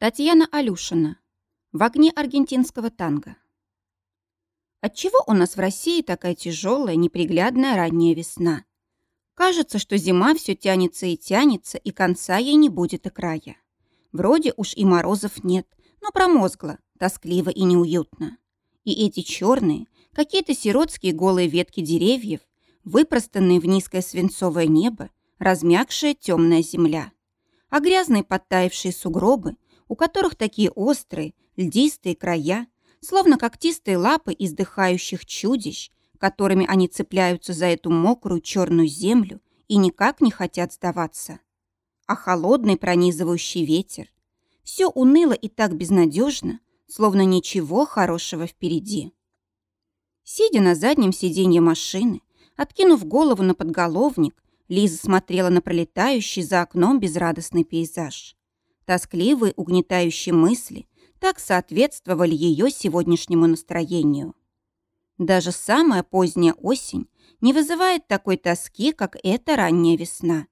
Татьяна Алюшина. В огне аргентинского танго. Отчего у нас в России такая тяжелая, неприглядная ранняя весна? Кажется, что зима все тянется и тянется, и конца ей не будет и края. Вроде уж и морозов нет, но промозгло, тоскливо и неуютно. И эти черные, какие-то сиротские голые ветки деревьев, выпростанные в низкое свинцовое небо, размягшая темная земля. А грязные подтаявшие сугробы, у которых такие острые, льдистые края, словно когтистые лапы издыхающих чудищ, которыми они цепляются за эту мокрую черную землю и никак не хотят сдаваться. А холодный пронизывающий ветер. Все уныло и так безнадежно, словно ничего хорошего впереди. Сидя на заднем сиденье машины, откинув голову на подголовник, Лиза смотрела на пролетающий за окном безрадостный пейзаж. Тоскливые, угнетающие мысли так соответствовали ее сегодняшнему настроению. Даже самая поздняя осень не вызывает такой тоски, как эта ранняя весна.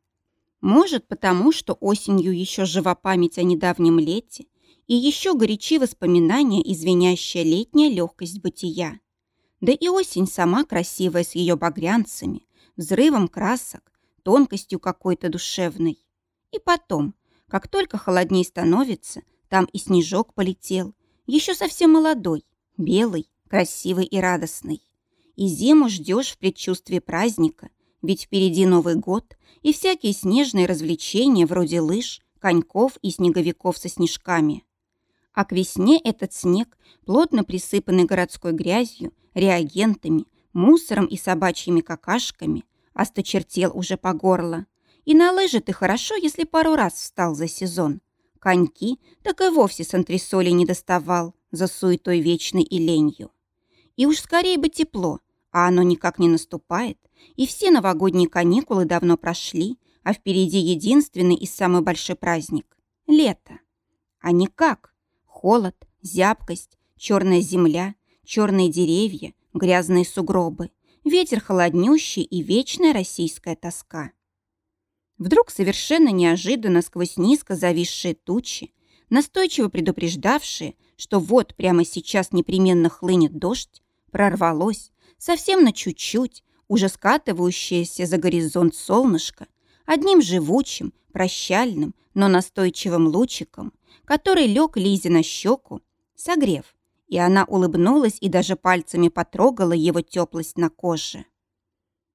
Может, потому что осенью еще жива память о недавнем лете и еще горячи воспоминания и звенящая летняя легкость бытия. Да и осень сама красивая с ее багрянцами, взрывом красок, тонкостью какой-то душевной. И потом, как только холодней становится, там и снежок полетел, еще совсем молодой, белый, красивый и радостный. И зиму ждешь в предчувствии праздника, ведь впереди Новый год и всякие снежные развлечения вроде лыж, коньков и снеговиков со снежками. А к весне этот снег, плотно присыпанный городской грязью, реагентами, мусором и собачьими какашками, осточертел уже по горло, и на лыжи ты хорошо, если пару раз встал за сезон. Коньки так и вовсе с антресолей не доставал за суетой вечной и ленью. И уж скорее бы тепло, а оно никак не наступает, и все новогодние каникулы давно прошли, а впереди единственный и самый большой праздник — лето. А никак. Холод, зябкость, черная земля, черные деревья, грязные сугробы, ветер холоднющий и вечная российская тоска. Вдруг совершенно неожиданно сквозь низко зависшие тучи, настойчиво предупреждавшие, что вот прямо сейчас непременно хлынет дождь, прорвалось, совсем на чуть-чуть, уже скатывающееся за горизонт солнышко, одним живучим, прощальным, но настойчивым лучиком, который лег Лизе на щеку, согрев, и она улыбнулась и даже пальцами потрогала его теплость на коже.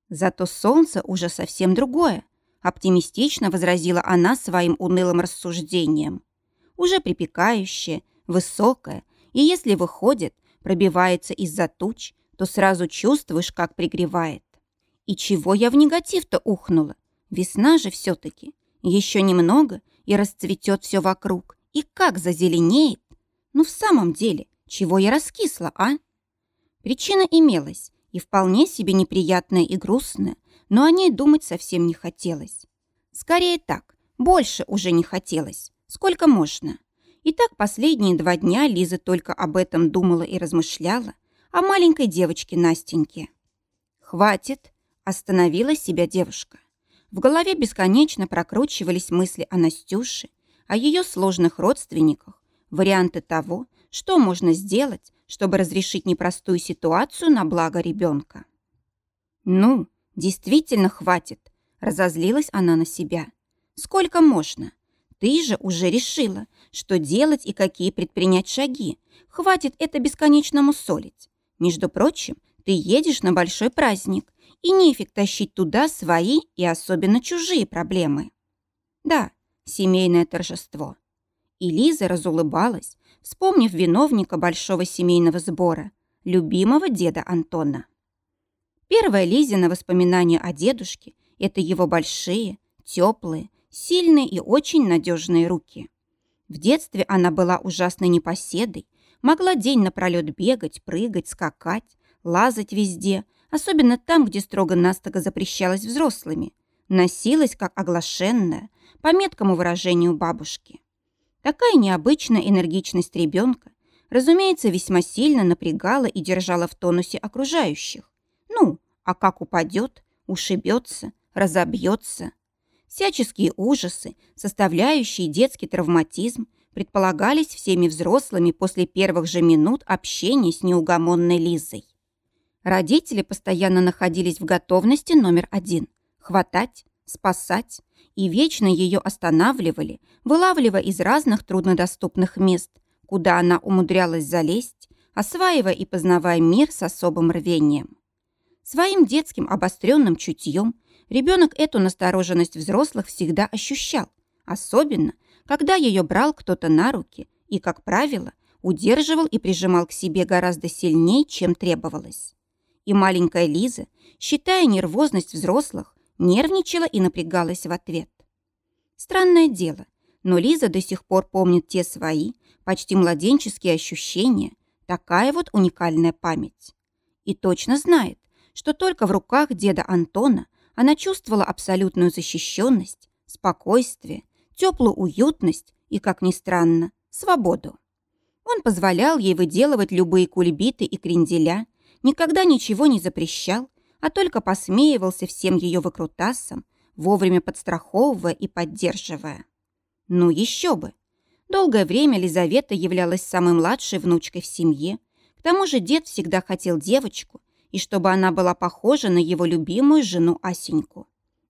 Зато солнце уже совсем другое, Оптимистично возразила она своим унылым рассуждением. Уже припекающее, высокое, и если выходит, пробивается из-за туч, то сразу чувствуешь, как пригревает. И чего я в негатив-то ухнула? Весна же все-таки. Еще немного, и расцветет все вокруг. И как зазеленеет. Ну, в самом деле, чего я раскисла, а? Причина имелась, и вполне себе неприятная и грустная, но о ней думать совсем не хотелось. Скорее так, больше уже не хотелось. Сколько можно? И так последние два дня Лиза только об этом думала и размышляла, о маленькой девочке Настеньке. «Хватит!» – остановила себя девушка. В голове бесконечно прокручивались мысли о Настюше, о ее сложных родственниках, варианты того, что можно сделать, чтобы разрешить непростую ситуацию на благо ребенка. «Ну, Действительно хватит. Разозлилась она на себя. Сколько можно? Ты же уже решила, что делать и какие предпринять шаги. Хватит это бесконечно мусолить. Между прочим, ты едешь на большой праздник, и нефиг тащить туда свои и особенно чужие проблемы. Да, семейное торжество. И Лиза разулыбалась, вспомнив виновника большого семейного сбора, любимого деда Антона. Первое Лизина воспоминание о дедушке – это его большие, теплые, сильные и очень надежные руки. В детстве она была ужасной непоседой, могла день напролет бегать, прыгать, скакать, лазать везде, особенно там, где строго-настрого запрещалось взрослыми, носилась как оглашенная, по меткому выражению бабушки. Такая необычная энергичность ребенка, разумеется, весьма сильно напрягала и держала в тонусе окружающих. А как упадет, ушибется, разобьется. Всяческие ужасы, составляющие детский травматизм, предполагались всеми взрослыми после первых же минут общения с неугомонной Лизой. Родители постоянно находились в готовности номер один – хватать, спасать, и вечно ее останавливали, вылавливая из разных труднодоступных мест, куда она умудрялась залезть, осваивая и познавая мир с особым рвением. Своим детским обостренным чутьем ребенок эту настороженность взрослых всегда ощущал, особенно, когда ее брал кто-то на руки и, как правило, удерживал и прижимал к себе гораздо сильнее, чем требовалось. И маленькая Лиза, считая нервозность взрослых, нервничала и напрягалась в ответ. Странное дело, но Лиза до сих пор помнит те свои, почти младенческие ощущения, такая вот уникальная память. И точно знает, что только в руках деда Антона она чувствовала абсолютную защищенность, спокойствие, теплую уютность и, как ни странно, свободу. Он позволял ей выделывать любые кульбиты и кренделя, никогда ничего не запрещал, а только посмеивался всем ее выкрутасам, вовремя подстраховывая и поддерживая. Ну еще бы! Долгое время Лизавета являлась самой младшей внучкой в семье. К тому же дед всегда хотел девочку, и чтобы она была похожа на его любимую жену Асеньку.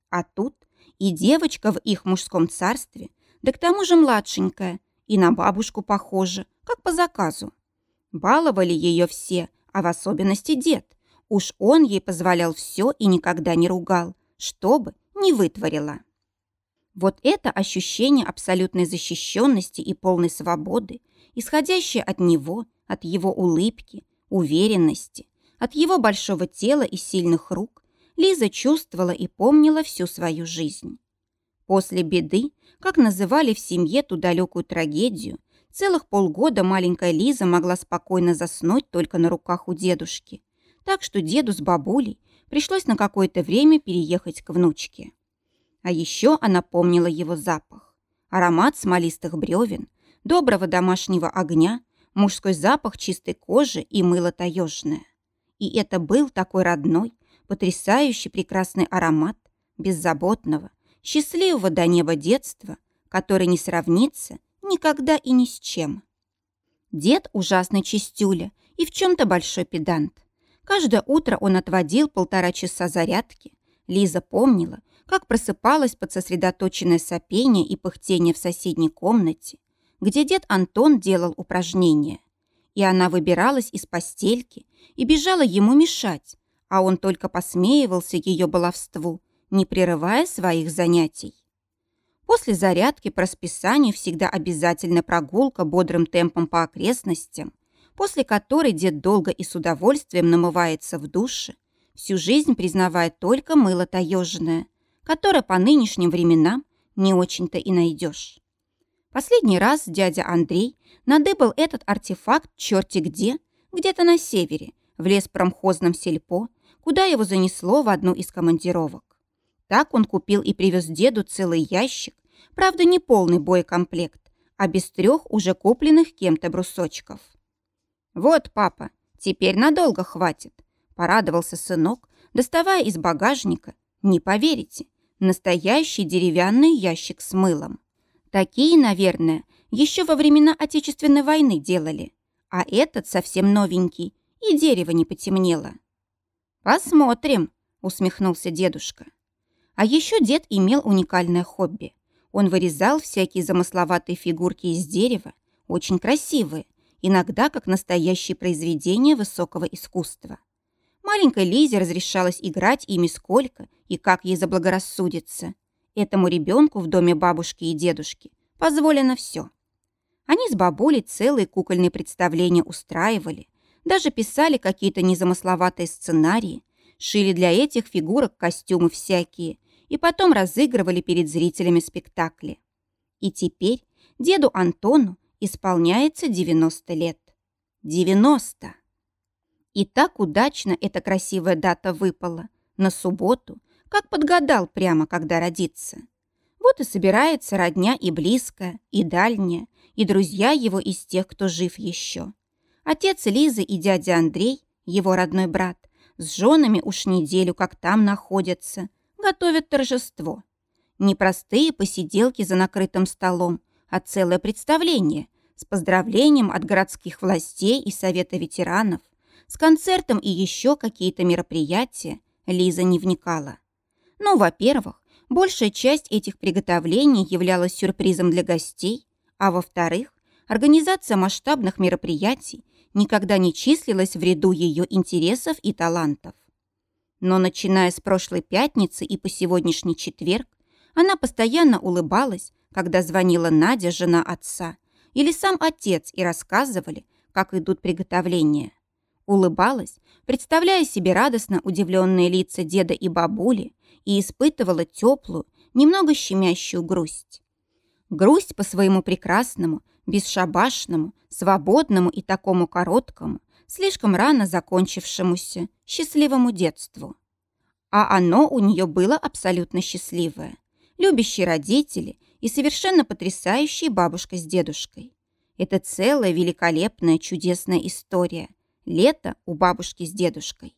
А тут и девочка в их мужском царстве, да к тому же младшенькая, и на бабушку похожа, как по заказу. Баловали ее все, а в особенности дед. Уж он ей позволял все и никогда не ругал, чтобы не вытворила. Вот это ощущение абсолютной защищенности и полной свободы, исходящее от него, от его улыбки, уверенности, от его большого тела и сильных рук, Лиза чувствовала и помнила всю свою жизнь. После беды, как называли в семье ту далекую трагедию, целых полгода маленькая Лиза могла спокойно заснуть только на руках у дедушки, так что деду с бабулей пришлось на какое-то время переехать к внучке. А еще она помнила его запах. Аромат смолистых бревен, доброго домашнего огня, мужской запах чистой кожи и мыло таежное. И это был такой родной, потрясающий прекрасный аромат беззаботного, счастливого до неба детства, который не сравнится никогда и ни с чем. Дед ужасный чистюля и в чем-то большой педант. Каждое утро он отводил полтора часа зарядки. Лиза помнила, как просыпалась под сосредоточенное сопение и пыхтение в соседней комнате, где дед Антон делал упражнения. И она выбиралась из постельки и бежала ему мешать, а он только посмеивался ее баловству, не прерывая своих занятий. После зарядки по расписанию всегда обязательно прогулка бодрым темпом по окрестностям, после которой дед долго и с удовольствием намывается в душе, всю жизнь признавая только мыло таежное, которое по нынешним временам не очень-то и найдешь. Последний раз дядя Андрей надыбал этот артефакт черти где, где-то на севере, в лес промхозном сельпо, куда его занесло в одну из командировок. Так он купил и привез деду целый ящик, правда, не полный боекомплект, а без трех уже купленных кем-то брусочков. «Вот, папа, теперь надолго хватит», – порадовался сынок, доставая из багажника, не поверите, настоящий деревянный ящик с мылом. Такие, наверное, еще во времена Отечественной войны делали, а этот совсем новенький, и дерево не потемнело. «Посмотрим», — усмехнулся дедушка. А еще дед имел уникальное хобби. Он вырезал всякие замысловатые фигурки из дерева, очень красивые, иногда как настоящие произведения высокого искусства. Маленькой Лизе разрешалось играть ими сколько и как ей заблагорассудится. Этому ребенку в доме бабушки и дедушки позволено все. Они с бабулей целые кукольные представления устраивали, даже писали какие-то незамысловатые сценарии, шили для этих фигурок костюмы всякие и потом разыгрывали перед зрителями спектакли. И теперь деду Антону исполняется 90 лет. 90! И так удачно эта красивая дата выпала. На субботу, как подгадал прямо, когда родится. Вот и собирается родня и близкая, и дальняя, и друзья его из тех, кто жив еще. Отец Лизы и дядя Андрей, его родной брат, с женами уж неделю как там находятся, готовят торжество. Непростые посиделки за накрытым столом, а целое представление с поздравлением от городских властей и Совета ветеранов, с концертом и еще какие-то мероприятия, Лиза не вникала. Ну, во-первых, большая часть этих приготовлений являлась сюрпризом для гостей, а во-вторых, организация масштабных мероприятий никогда не числилась в ряду ее интересов и талантов. Но начиная с прошлой пятницы и по сегодняшний четверг, она постоянно улыбалась, когда звонила Надя, жена отца, или сам отец, и рассказывали, как идут приготовления. Улыбалась, представляя себе радостно удивленные лица деда и бабули, и испытывала теплую, немного щемящую грусть. Грусть по своему прекрасному, бесшабашному, свободному и такому короткому, слишком рано закончившемуся, счастливому детству. А оно у нее было абсолютно счастливое. Любящие родители и совершенно потрясающие бабушка с дедушкой. Это целая великолепная чудесная история. Лето у бабушки с дедушкой.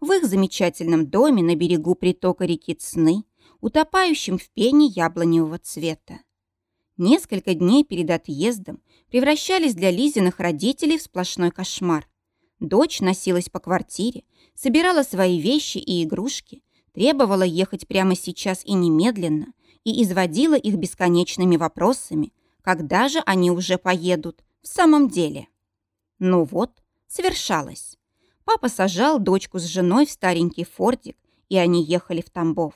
В их замечательном доме на берегу притока реки Цны, утопающем в пене яблоневого цвета. Несколько дней перед отъездом превращались для Лизиных родителей в сплошной кошмар. Дочь носилась по квартире, собирала свои вещи и игрушки, требовала ехать прямо сейчас и немедленно, и изводила их бесконечными вопросами, когда же они уже поедут в самом деле. Ну вот, совершалось. Папа сажал дочку с женой в старенький фордик, и они ехали в Тамбов.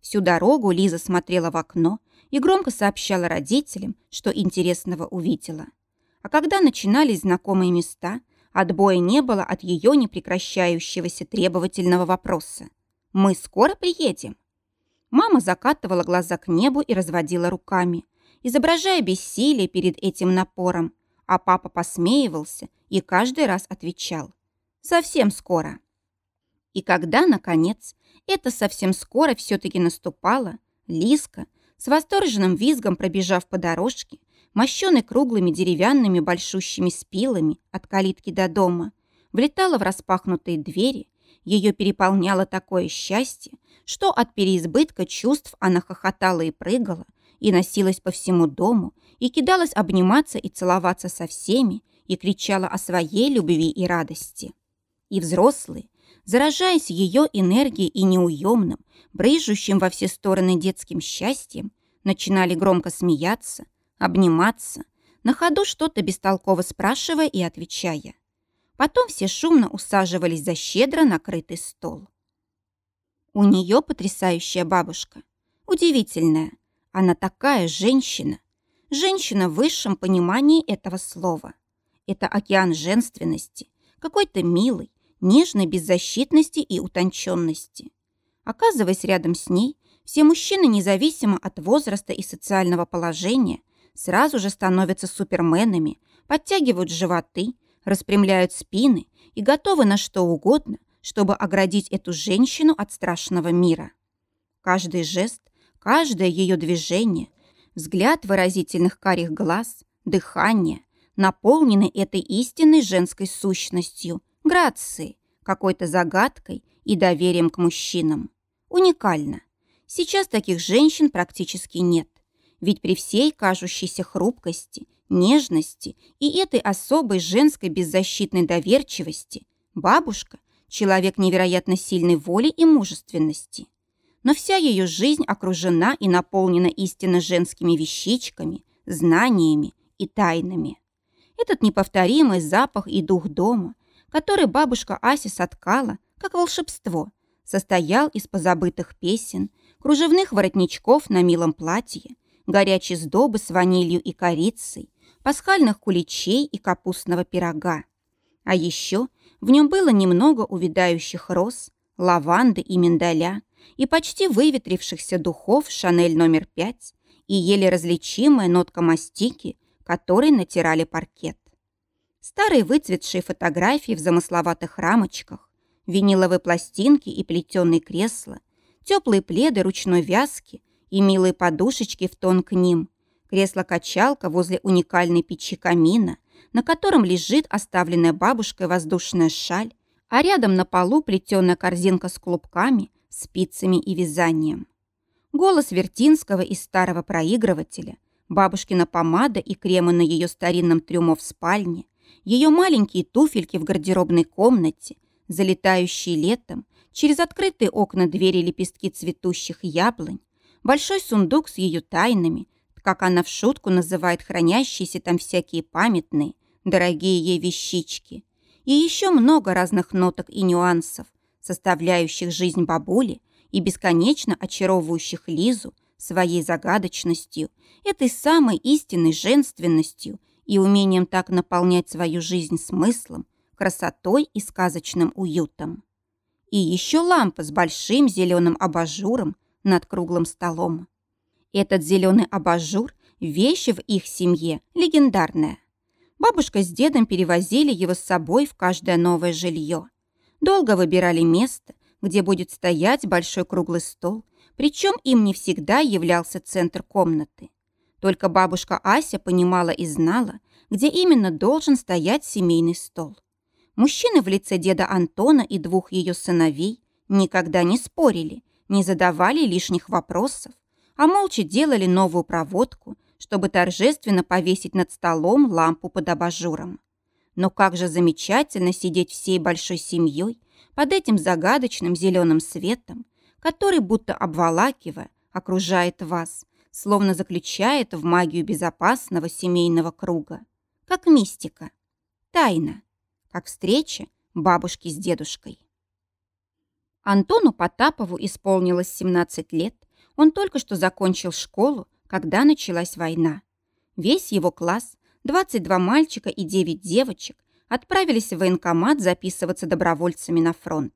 Всю дорогу Лиза смотрела в окно и громко сообщала родителям, что интересного увидела. А когда начинались знакомые места, отбоя не было от ее непрекращающегося требовательного вопроса. «Мы скоро приедем?» Мама закатывала глаза к небу и разводила руками, изображая бессилие перед этим напором, а папа посмеивался и каждый раз отвечал «Совсем скоро». И когда, наконец, это совсем скоро все-таки наступало, Лиска, с восторженным визгом пробежав по дорожке, мощенной круглыми деревянными большущими спилами от калитки до дома, влетала в распахнутые двери, ее переполняло такое счастье, что от переизбытка чувств она хохотала и прыгала, и носилась по всему дому, и кидалась обниматься и целоваться со всеми, и кричала о своей любви и радости. И взрослые, заражаясь ее энергией и неуемным, брыжущим во все стороны детским счастьем, начинали громко смеяться, обниматься, на ходу что-то бестолково спрашивая и отвечая. Потом все шумно усаживались за щедро накрытый стол. У нее потрясающая бабушка. Удивительная. Она такая женщина. Женщина в высшем понимании этого слова. Это океан женственности, какой-то милый, нежной беззащитности и утонченности. Оказываясь рядом с ней, все мужчины, независимо от возраста и социального положения, сразу же становятся суперменами, подтягивают животы, распрямляют спины и готовы на что угодно, чтобы оградить эту женщину от страшного мира. Каждый жест, каждое ее движение, взгляд выразительных карих глаз, дыхание наполнены этой истинной женской сущностью – грацией, какой-то загадкой и доверием к мужчинам. Уникально. Сейчас таких женщин практически нет. Ведь при всей кажущейся хрупкости, нежности и этой особой женской беззащитной доверчивости бабушка – человек невероятно сильной воли и мужественности. Но вся ее жизнь окружена и наполнена истинно женскими вещичками, знаниями и тайнами. Этот неповторимый запах и дух дома, который бабушка Ася соткала, как волшебство, состоял из позабытых песен, кружевных воротничков на милом платье, горячей сдобы с ванилью и корицей, пасхальных куличей и капустного пирога. А еще в нем было немного увядающих роз, лаванды и миндаля, и почти выветрившихся духов «Шанель номер пять» и еле различимая нотка мастики, которой натирали паркет. Старые выцветшие фотографии в замысловатых рамочках, виниловые пластинки и плетеные кресла, теплые пледы ручной вязки и милые подушечки в тон к ним, кресло-качалка возле уникальной печи камина, на котором лежит оставленная бабушкой воздушная шаль, а рядом на полу плетеная корзинка с клубками, спицами и вязанием. Голос Вертинского из старого проигрывателя, бабушкина помада и кремы на ее старинном трюмо в спальне, ее маленькие туфельки в гардеробной комнате, залетающие летом, через открытые окна двери лепестки цветущих яблонь, большой сундук с ее тайнами, как она в шутку называет хранящиеся там всякие памятные, дорогие ей вещички, и еще много разных ноток и нюансов, составляющих жизнь бабули и бесконечно очаровывающих Лизу своей загадочностью, этой самой истинной женственностью и умением так наполнять свою жизнь смыслом, красотой и сказочным уютом. И еще лампа с большим зеленым абажуром над круглым столом. Этот зеленый абажур – вещь в их семье легендарная. Бабушка с дедом перевозили его с собой в каждое новое жилье. Долго выбирали место, где будет стоять большой круглый стол, причем им не всегда являлся центр комнаты. Только бабушка Ася понимала и знала, где именно должен стоять семейный стол. Мужчины в лице деда Антона и двух ее сыновей никогда не спорили, не задавали лишних вопросов, а молча делали новую проводку, чтобы торжественно повесить над столом лампу под абажуром. Но как же замечательно сидеть всей большой семьей под этим загадочным зеленым светом, который, будто обволакивая, окружает вас, словно заключает в магию безопасного семейного круга. Как мистика. Тайна. Как встреча бабушки с дедушкой. Антону Потапову исполнилось 17 лет. Он только что закончил школу, когда началась война. Весь его класс, 22 мальчика и 9 девочек, отправились в военкомат записываться добровольцами на фронт.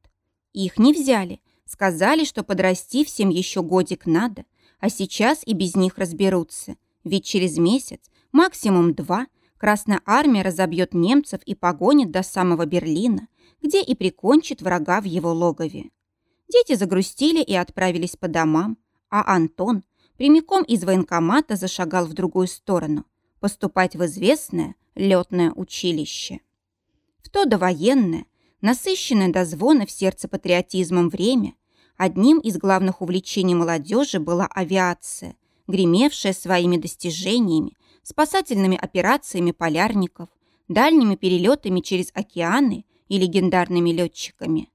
Их не взяли, сказали, что подрасти всем еще годик надо, а сейчас и без них разберутся, ведь через месяц, максимум два, Красная армия разобьет немцев и погонит до самого Берлина, где и прикончит врага в его логове. Дети загрустили и отправились по домам, а Антон прямиком из военкомата зашагал в другую сторону, поступать в известное летное училище. В то довоенное, насыщенное до звона в сердце патриотизмом время, одним из главных увлечений молодежи была авиация, гремевшая своими достижениями, спасательными операциями полярников, дальними перелетами через океаны и легендарными летчиками.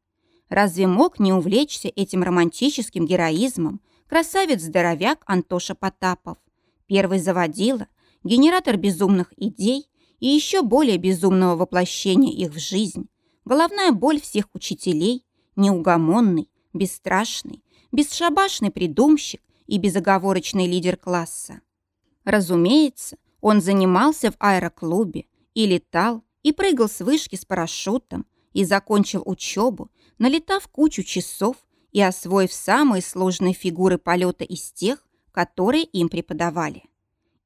Разве мог не увлечься этим романтическим героизмом красавец-здоровяк Антоша Потапов, первый заводила, генератор безумных идей и еще более безумного воплощения их в жизнь, головная боль всех учителей, неугомонный, бесстрашный, бесшабашный придумщик и безоговорочный лидер класса. Разумеется, он занимался в аэроклубе и летал, и прыгал с вышки с парашютом, и закончил учебу, налетав кучу часов и освоив самые сложные фигуры полета из тех, которые им преподавали.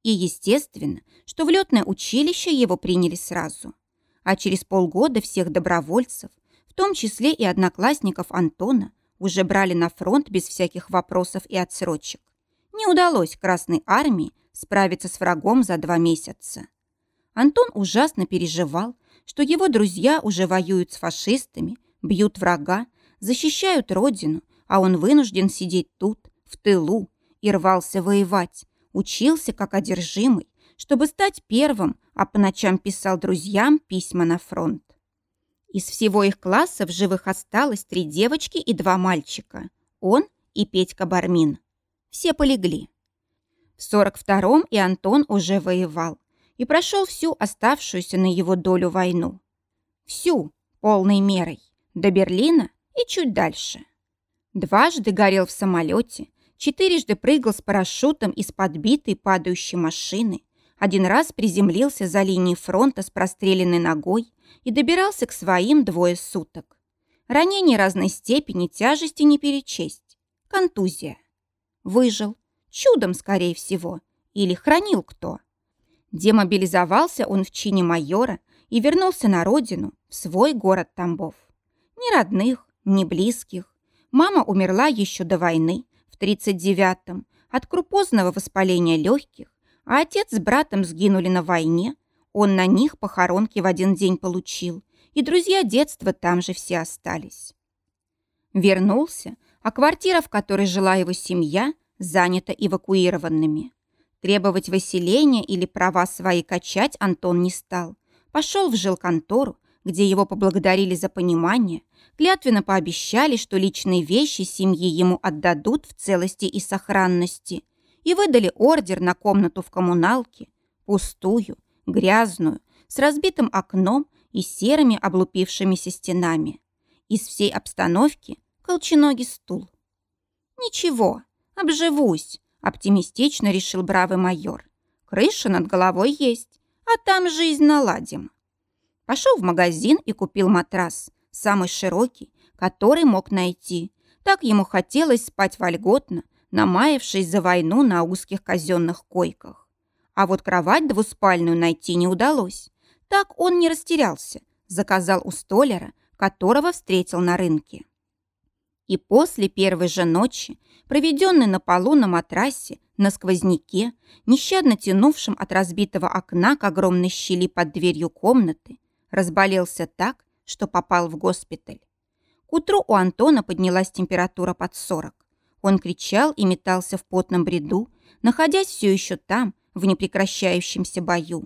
И естественно, что в летное училище его приняли сразу. А через полгода всех добровольцев, в том числе и одноклассников Антона, уже брали на фронт без всяких вопросов и отсрочек. Не удалось Красной Армии справиться с врагом за два месяца. Антон ужасно переживал, что его друзья уже воюют с фашистами, бьют врага, защищают родину, а он вынужден сидеть тут, в тылу, и рвался воевать, учился как одержимый, чтобы стать первым, а по ночам писал друзьям письма на фронт. Из всего их класса в живых осталось три девочки и два мальчика. Он и Петька Бармин. Все полегли. В 42-м и Антон уже воевал и прошел всю оставшуюся на его долю войну. Всю, полной мерой, до Берлина и чуть дальше. Дважды горел в самолете, четырежды прыгал с парашютом из подбитой падающей машины, один раз приземлился за линией фронта с простреленной ногой и добирался к своим двое суток. Ранений разной степени тяжести не перечесть. Контузия. Выжил, Чудом, скорее всего. Или хранил кто. Демобилизовался он в чине майора и вернулся на родину, в свой город Тамбов. Ни родных, ни близких. Мама умерла еще до войны, в 39-м, от крупозного воспаления легких, а отец с братом сгинули на войне. Он на них похоронки в один день получил, и друзья детства там же все остались. Вернулся, а квартира, в которой жила его семья, занято эвакуированными. Требовать выселения или права свои качать Антон не стал. Пошел в жилконтору, где его поблагодарили за понимание, клятвенно пообещали, что личные вещи семьи ему отдадут в целости и сохранности, и выдали ордер на комнату в коммуналке, пустую, грязную, с разбитым окном и серыми облупившимися стенами. Из всей обстановки колченогий стул. «Ничего, обживусь», – оптимистично решил бравый майор. «Крыша над головой есть, а там жизнь наладим». Пошел в магазин и купил матрас, самый широкий, который мог найти. Так ему хотелось спать вольготно, намаявшись за войну на узких казенных койках. А вот кровать двуспальную найти не удалось. Так он не растерялся, заказал у столяра, которого встретил на рынке. И после первой же ночи, проведенной на полу на матрасе, на сквозняке, нещадно тянувшем от разбитого окна к огромной щели под дверью комнаты, разболелся так, что попал в госпиталь. К утру у Антона поднялась температура под 40. Он кричал и метался в потном бреду, находясь все еще там, в непрекращающемся бою.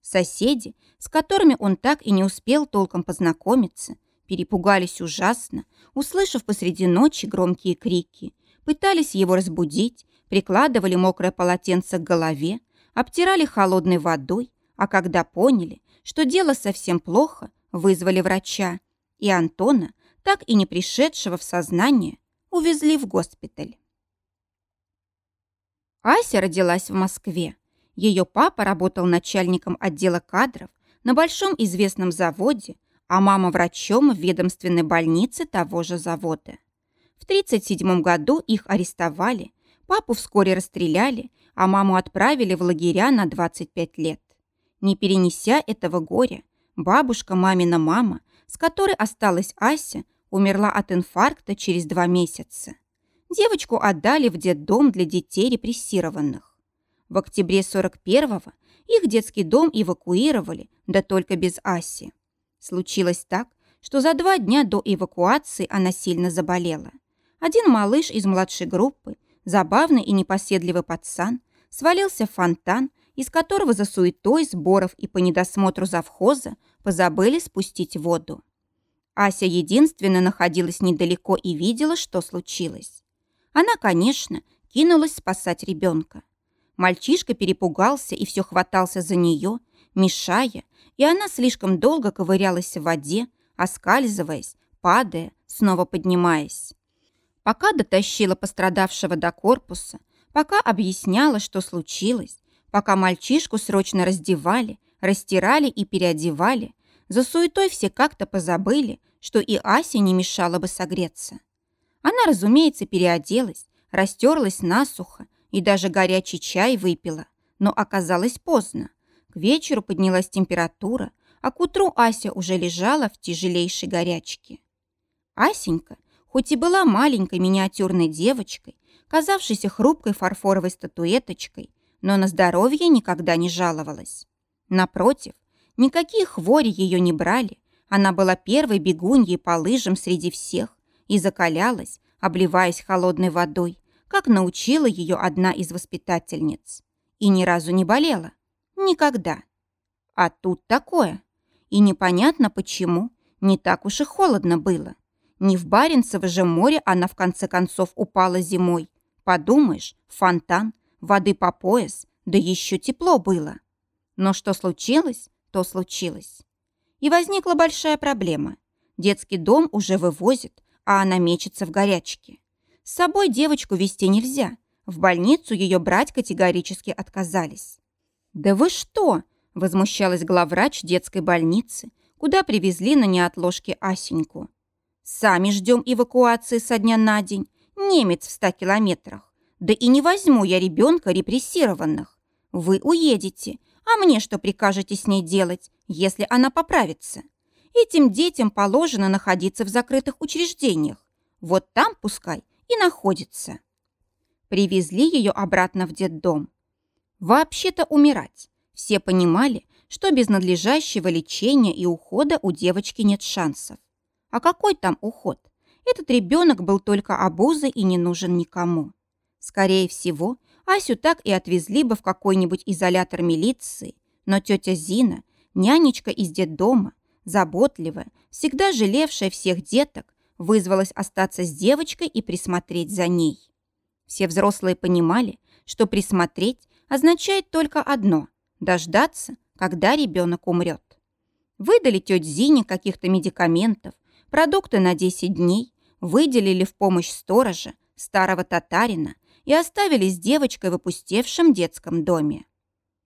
Соседи, с которыми он так и не успел толком познакомиться, перепугались ужасно, услышав посреди ночи громкие крики, пытались его разбудить, прикладывали мокрое полотенце к голове, обтирали холодной водой, а когда поняли, что дело совсем плохо, вызвали врача, и Антона, так и не пришедшего в сознание, увезли в госпиталь. Ася родилась в Москве. Ее папа работал начальником отдела кадров на большом известном заводе, а мама врачом в ведомственной больнице того же завода. В 1937 году их арестовали, папу вскоре расстреляли, а маму отправили в лагеря на 25 лет. Не перенеся этого горя, Бабушка, мамина мама, с которой осталась Ася, умерла от инфаркта через два месяца. Девочку отдали в детдом для детей репрессированных. В октябре 41-го их детский дом эвакуировали, да только без Аси. Случилось так, что за два дня до эвакуации она сильно заболела. Один малыш из младшей группы, забавный и непоседливый пацан, свалился в фонтан из которого за суетой сборов и по недосмотру завхоза позабыли спустить воду. Ася единственно находилась недалеко и видела, что случилось. Она, конечно, кинулась спасать ребенка. Мальчишка перепугался и все хватался за нее, мешая, и она слишком долго ковырялась в воде, оскальзываясь, падая, снова поднимаясь. Пока дотащила пострадавшего до корпуса, пока объясняла, что случилось, Пока мальчишку срочно раздевали, растирали и переодевали, за суетой все как-то позабыли, что и Асе не мешало бы согреться. Она, разумеется, переоделась, растерлась насухо и даже горячий чай выпила, но оказалось поздно. К вечеру поднялась температура, а к утру Ася уже лежала в тяжелейшей горячке. Асенька, хоть и была маленькой миниатюрной девочкой, казавшейся хрупкой фарфоровой статуэточкой, но на здоровье никогда не жаловалась. Напротив, никакие хвори ее не брали, она была первой бегуньей по лыжам среди всех и закалялась, обливаясь холодной водой, как научила ее одна из воспитательниц. И ни разу не болела. Никогда. А тут такое. И непонятно почему. Не так уж и холодно было. Не в Баренцево же море она в конце концов упала зимой. Подумаешь, фонтан, воды по пояс, да еще тепло было. Но что случилось, то случилось. И возникла большая проблема. Детский дом уже вывозят, а она мечется в горячке. С собой девочку вести нельзя. В больницу ее брать категорически отказались. «Да вы что?» – возмущалась главврач детской больницы, куда привезли на неотложке Асеньку. «Сами ждем эвакуации со дня на день. Немец в ста километрах. Да и не возьму я ребенка репрессированных. Вы уедете, а мне что прикажете с ней делать, если она поправится? Этим детям положено находиться в закрытых учреждениях. Вот там пускай и находится. Привезли ее обратно в детдом. Вообще-то умирать. Все понимали, что без надлежащего лечения и ухода у девочки нет шансов. А какой там уход? Этот ребенок был только обузой и не нужен никому. Скорее всего, Асю так и отвезли бы в какой-нибудь изолятор милиции, но тетя Зина, нянечка из детдома, заботливая, всегда жалевшая всех деток, вызвалась остаться с девочкой и присмотреть за ней. Все взрослые понимали, что присмотреть означает только одно – дождаться, когда ребенок умрет. Выдали тете Зине каких-то медикаментов, продукты на 10 дней, выделили в помощь сторожа, старого татарина, и оставили с девочкой в опустевшем детском доме.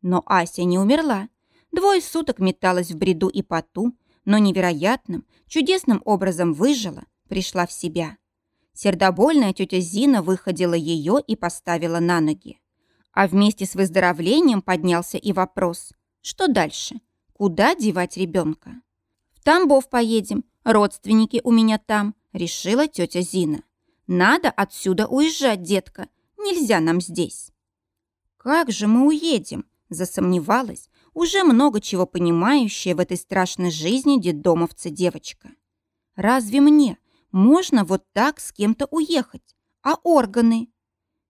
Но Ася не умерла. Двое суток металась в бреду и поту, но невероятным, чудесным образом выжила, пришла в себя. Сердобольная тетя Зина выходила ее и поставила на ноги. А вместе с выздоровлением поднялся и вопрос, что дальше, куда девать ребенка? В Тамбов поедем, родственники у меня там, решила тетя Зина. Надо отсюда уезжать, детка, Нельзя нам здесь». «Как же мы уедем?» – засомневалась, уже много чего понимающая в этой страшной жизни детдомовца девочка. «Разве мне можно вот так с кем-то уехать? А органы?»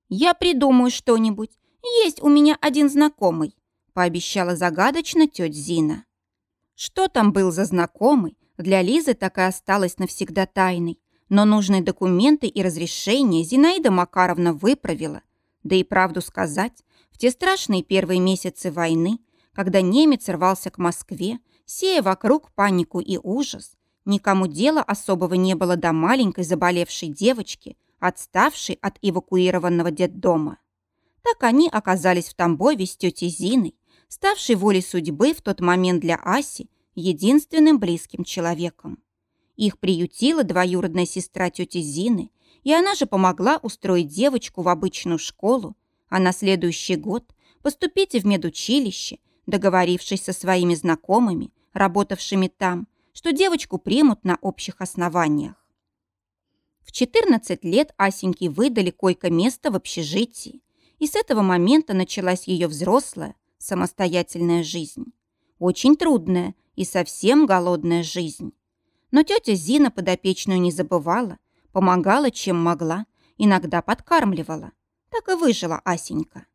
«Я придумаю что-нибудь. Есть у меня один знакомый», – пообещала загадочно тетя Зина. Что там был за знакомый, для Лизы так и осталось навсегда тайной, но нужные документы и разрешения Зинаида Макаровна выправила. Да и правду сказать, в те страшные первые месяцы войны, когда немец рвался к Москве, сея вокруг панику и ужас, никому дела особого не было до маленькой заболевшей девочки, отставшей от эвакуированного детдома. Так они оказались в Тамбове с тетей Зиной, ставшей волей судьбы в тот момент для Аси единственным близким человеком. Их приютила двоюродная сестра тети Зины, и она же помогла устроить девочку в обычную школу, а на следующий год поступить в медучилище, договорившись со своими знакомыми, работавшими там, что девочку примут на общих основаниях. В 14 лет Асеньке выдали койко-место в общежитии, и с этого момента началась ее взрослая, самостоятельная жизнь. Очень трудная и совсем голодная жизнь. Но тетя Зина подопечную не забывала, помогала, чем могла, иногда подкармливала. Так и выжила Асенька.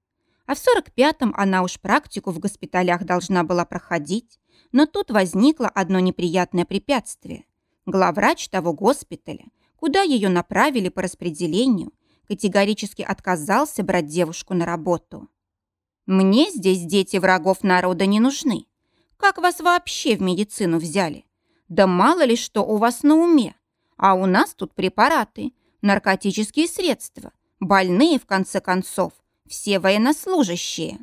А в 45-м она уж практику в госпиталях должна была проходить, но тут возникло одно неприятное препятствие. Главврач того госпиталя, куда ее направили по распределению, категорически отказался брать девушку на работу. «Мне здесь дети врагов народа не нужны. Как вас вообще в медицину взяли? Да мало ли что у вас на уме. А у нас тут препараты, наркотические средства, больные, в конце концов, все военнослужащие.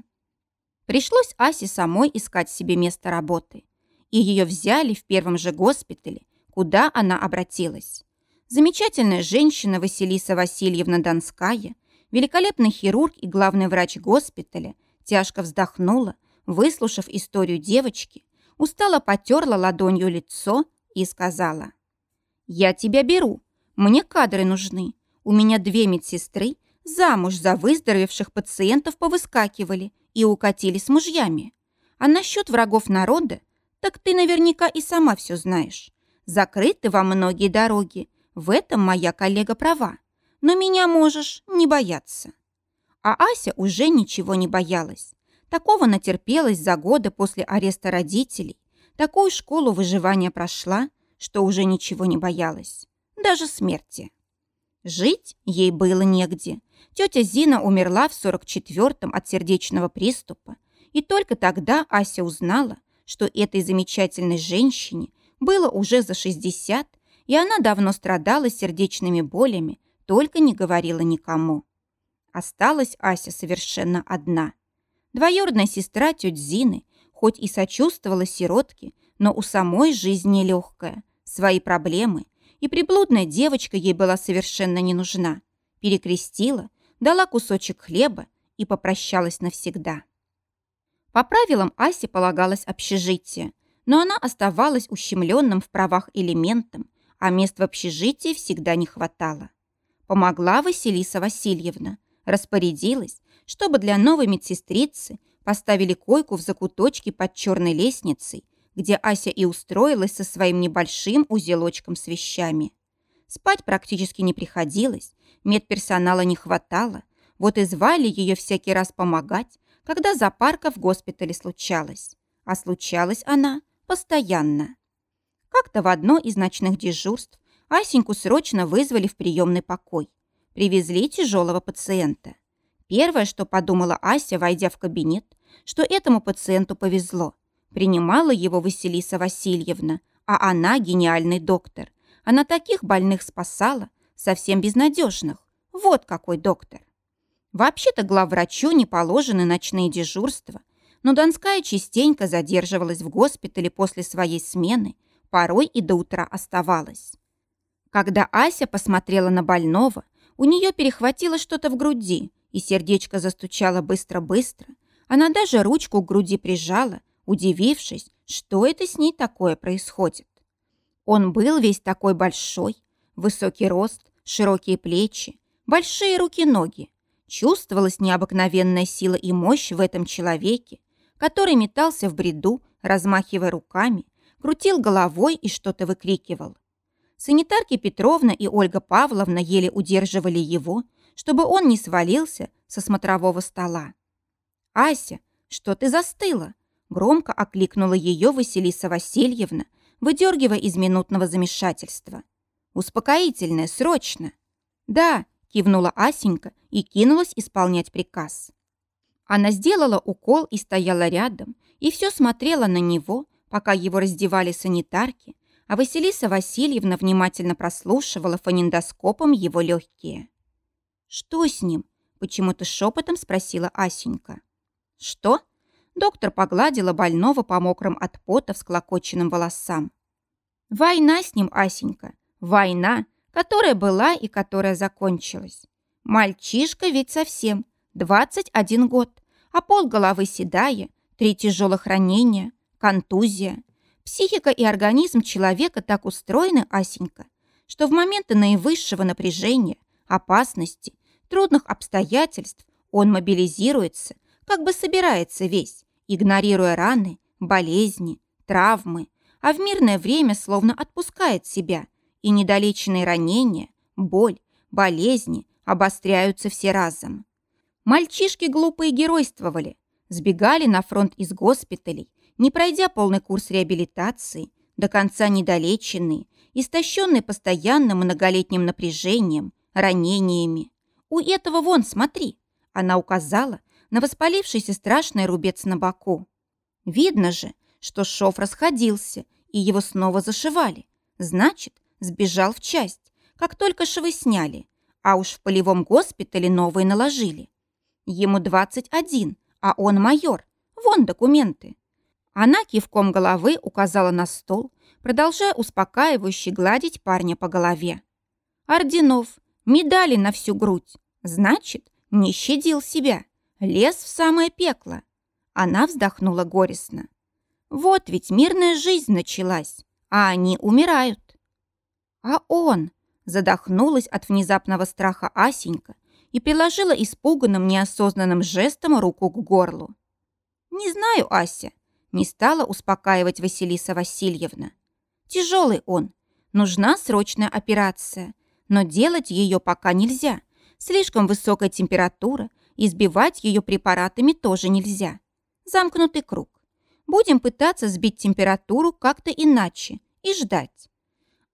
Пришлось Асе самой искать себе место работы. И ее взяли в первом же госпитале, куда она обратилась. Замечательная женщина Василиса Васильевна Донская, великолепный хирург и главный врач госпиталя, тяжко вздохнула, выслушав историю девочки, устало потерла ладонью лицо и сказала. «Я тебя беру. Мне кадры нужны. У меня две медсестры замуж за выздоровевших пациентов повыскакивали и укатили с мужьями. А насчет врагов народа, так ты наверняка и сама все знаешь. Закрыты вам многие дороги. В этом моя коллега права. Но меня можешь не бояться». А Ася уже ничего не боялась. Такого натерпелась за годы после ареста родителей. Такую школу выживания прошла, что уже ничего не боялась. Даже смерти. Жить ей было негде. Тетя Зина умерла в 44-м от сердечного приступа. И только тогда Ася узнала, что этой замечательной женщине было уже за 60, и она давно страдала сердечными болями, только не говорила никому. Осталась Ася совершенно одна – Двоюродная сестра тетя Зины, хоть и сочувствовала сиротке, но у самой жизнь нелегкая, свои проблемы, и приблудная девочка ей была совершенно не нужна. Перекрестила, дала кусочек хлеба и попрощалась навсегда. По правилам Асе полагалось общежитие, но она оставалась ущемленным в правах элементом, а мест в общежитии всегда не хватало. Помогла Василиса Васильевна, распорядилась, чтобы для новой медсестрицы поставили койку в закуточке под черной лестницей, где Ася и устроилась со своим небольшим узелочком с вещами. Спать практически не приходилось, медперсонала не хватало, Вот и звали ее всякий раз помогать, когда запарка в госпитале случалась. А случалась она постоянно. Как-то в одно из ночных дежурств Асеньку срочно вызвали в приемный покой. Привезли тяжелого пациента. Первое, что подумала Ася, войдя в кабинет, что этому пациенту повезло. Принимала его Василиса Васильевна, а она гениальный доктор. Она таких больных спасала, совсем безнадежных. Вот какой доктор. Вообще-то главврачу не положены ночные дежурства, но Донская частенько задерживалась в госпитале после своей смены, порой и до утра оставалась. Когда Ася посмотрела на больного, у нее перехватило что-то в груди, и сердечко застучало быстро-быстро. Она даже ручку к груди прижала, удивившись, что это с ней такое происходит. Он был весь такой большой, высокий рост, широкие плечи, большие руки-ноги. Чувствовалась необыкновенная сила и мощь в этом человеке, который метался в бреду, размахивая руками, крутил головой и что-то выкрикивал. Санитарки Петровна и Ольга Павловна еле удерживали его, чтобы он не свалился со смотрового стола. «Ася, что ты застыла?» Громко окликнула ее Василиса Васильевна, выдергивая из минутного замешательства. «Успокоительное, срочно!» «Да», — кивнула Асенька и кинулась исполнять приказ. Она сделала укол и стояла рядом, и все смотрела на него, пока его раздевали санитарки, а Василиса Васильевна внимательно прослушивала фонендоскопом его легкие. «Что с ним?» – почему-то шепотом спросила Асенька. «Что?» Доктор погладила больного по мокрым от пота всклокоченным волосам. «Война с ним, Асенька. Война, которая была и которая закончилась. Мальчишка ведь совсем, 21 год, а пол головы седая, три тяжелых ранения, контузия. Психика и организм человека так устроены, Асенька, что в моменты наивысшего напряжения, опасности, трудных обстоятельств он мобилизируется как бы собирается весь, игнорируя раны, болезни, травмы, а в мирное время словно отпускает себя, и недолеченные ранения, боль, болезни обостряются все разом. Мальчишки глупые геройствовали, сбегали на фронт из госпиталей, не пройдя полный курс реабилитации, до конца недолеченные, истощенные постоянным многолетним напряжением, ранениями. У этого вон, смотри, она указала на воспалившийся страшный рубец на боку. Видно же, что шов расходился, и его снова зашивали. Значит, сбежал в часть, как только швы сняли, а уж в полевом госпитале новые наложили. Ему 21, а он майор. Вон документы. Она кивком головы указала на стол, продолжая успокаивающе гладить парня по голове. Орденов, медали на всю грудь. Значит, не щадил себя. Лез в самое пекло. Она вздохнула горестно. Вот ведь мирная жизнь началась, а они умирают. А он задохнулась от внезапного страха Асенька и приложила испуганным неосознанным жестом руку к горлу. «Не знаю, Ася», — не стала успокаивать Василиса Васильевна. «Тяжелый он. Нужна срочная операция, но делать ее пока нельзя. Слишком высокая температура Избивать ее препаратами тоже нельзя. Замкнутый круг. Будем пытаться сбить температуру как-то иначе и ждать.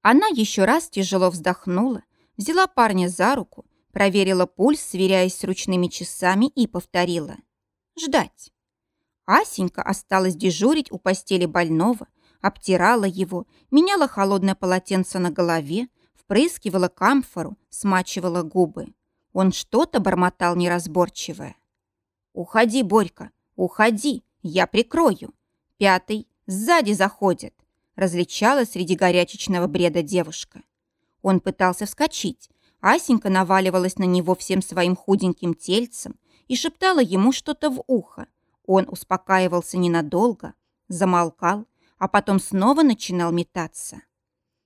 Она еще раз тяжело вздохнула, взяла парня за руку, проверила пульс, сверяясь с ручными часами и повторила. Ждать. Асенька осталась дежурить у постели больного, обтирала его, меняла холодное полотенце на голове, впрыскивала камфору, смачивала губы. Он что-то бормотал неразборчивое. «Уходи, Борька, уходи, я прикрою. Пятый сзади заходит», различала среди горячечного бреда девушка. Он пытался вскочить. Асенька наваливалась на него всем своим худеньким тельцем и шептала ему что-то в ухо. Он успокаивался ненадолго, замолкал, а потом снова начинал метаться.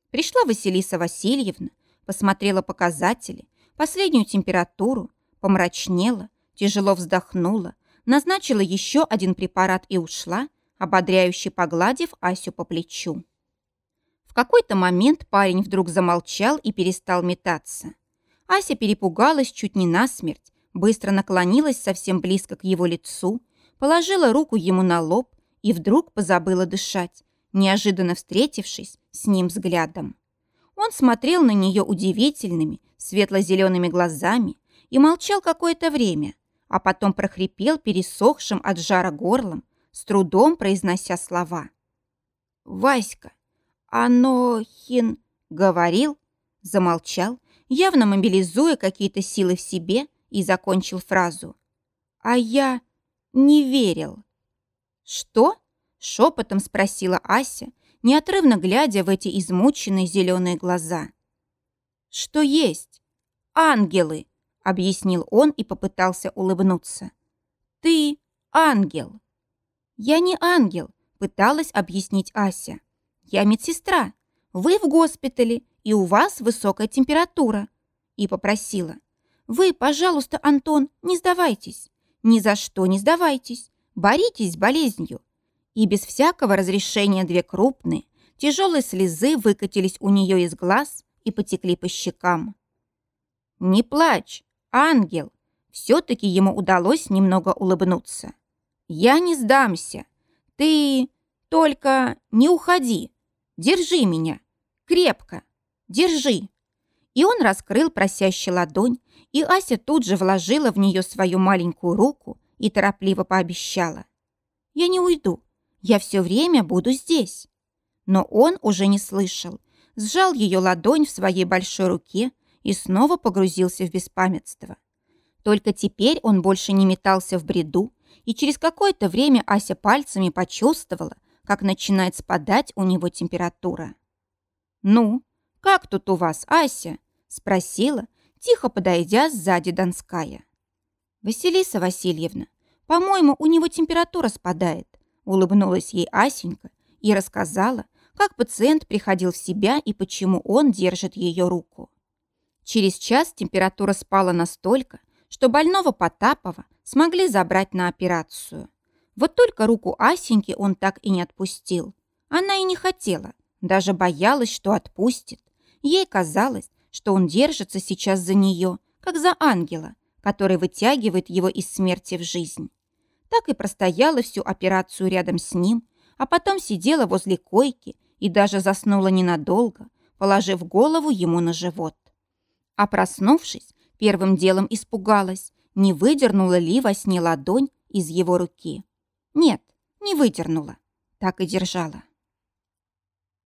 Пришла Василиса Васильевна, посмотрела показатели, последнюю температуру, помрачнела, тяжело вздохнула, назначила еще один препарат и ушла, ободряюще погладив Асю по плечу. В какой-то момент парень вдруг замолчал и перестал метаться. Ася перепугалась чуть не насмерть, быстро наклонилась совсем близко к его лицу, положила руку ему на лоб и вдруг позабыла дышать, неожиданно встретившись с ним взглядом. Он смотрел на нее удивительными, светло-зелеными глазами и молчал какое-то время, а потом прохрипел пересохшим от жара горлом, с трудом произнося слова. «Васька, оно хин...» — говорил, замолчал, явно мобилизуя какие-то силы в себе, и закончил фразу. «А я не верил». «Что?» — шепотом спросила Ася, неотрывно глядя в эти измученные зеленые глаза. «Что есть? Ангелы!» — объяснил он и попытался улыбнуться. «Ты ангел!» «Я не ангел», — пыталась объяснить Ася. «Я медсестра. Вы в госпитале, и у вас высокая температура». И попросила. «Вы, пожалуйста, Антон, не сдавайтесь. Ни за что не сдавайтесь. Боритесь с болезнью». И без всякого разрешения две крупные, тяжелые слезы выкатились у нее из глаз и потекли по щекам. «Не плачь, ангел!» Все-таки ему удалось немного улыбнуться. «Я не сдамся. Ты только не уходи. Держи меня. Крепко. Держи». И он раскрыл просящий ладонь, и Ася тут же вложила в нее свою маленькую руку и торопливо пообещала. «Я не уйду. Я все время буду здесь». Но он уже не слышал, сжал ее ладонь в своей большой руке и снова погрузился в беспамятство. Только теперь он больше не метался в бреду, и через какое-то время Ася пальцами почувствовала, как начинает спадать у него температура. «Ну, как тут у вас, Ася?» – спросила, тихо подойдя сзади Донская. «Василиса Васильевна, по-моему, у него температура спадает», – улыбнулась ей Асенька и рассказала, как пациент приходил в себя и почему он держит ее руку. Через час температура спала настолько, что больного Потапова смогли забрать на операцию. Вот только руку Асеньки он так и не отпустил. Она и не хотела, даже боялась, что отпустит. Ей казалось, что он держится сейчас за нее, как за ангела, который вытягивает его из смерти в жизнь. Так и простояла всю операцию рядом с ним, а потом сидела возле койки и даже заснула ненадолго, положив голову ему на живот. А проснувшись, первым делом испугалась, не выдернула ли во сне ладонь из его руки. Нет, не выдернула, так и держала.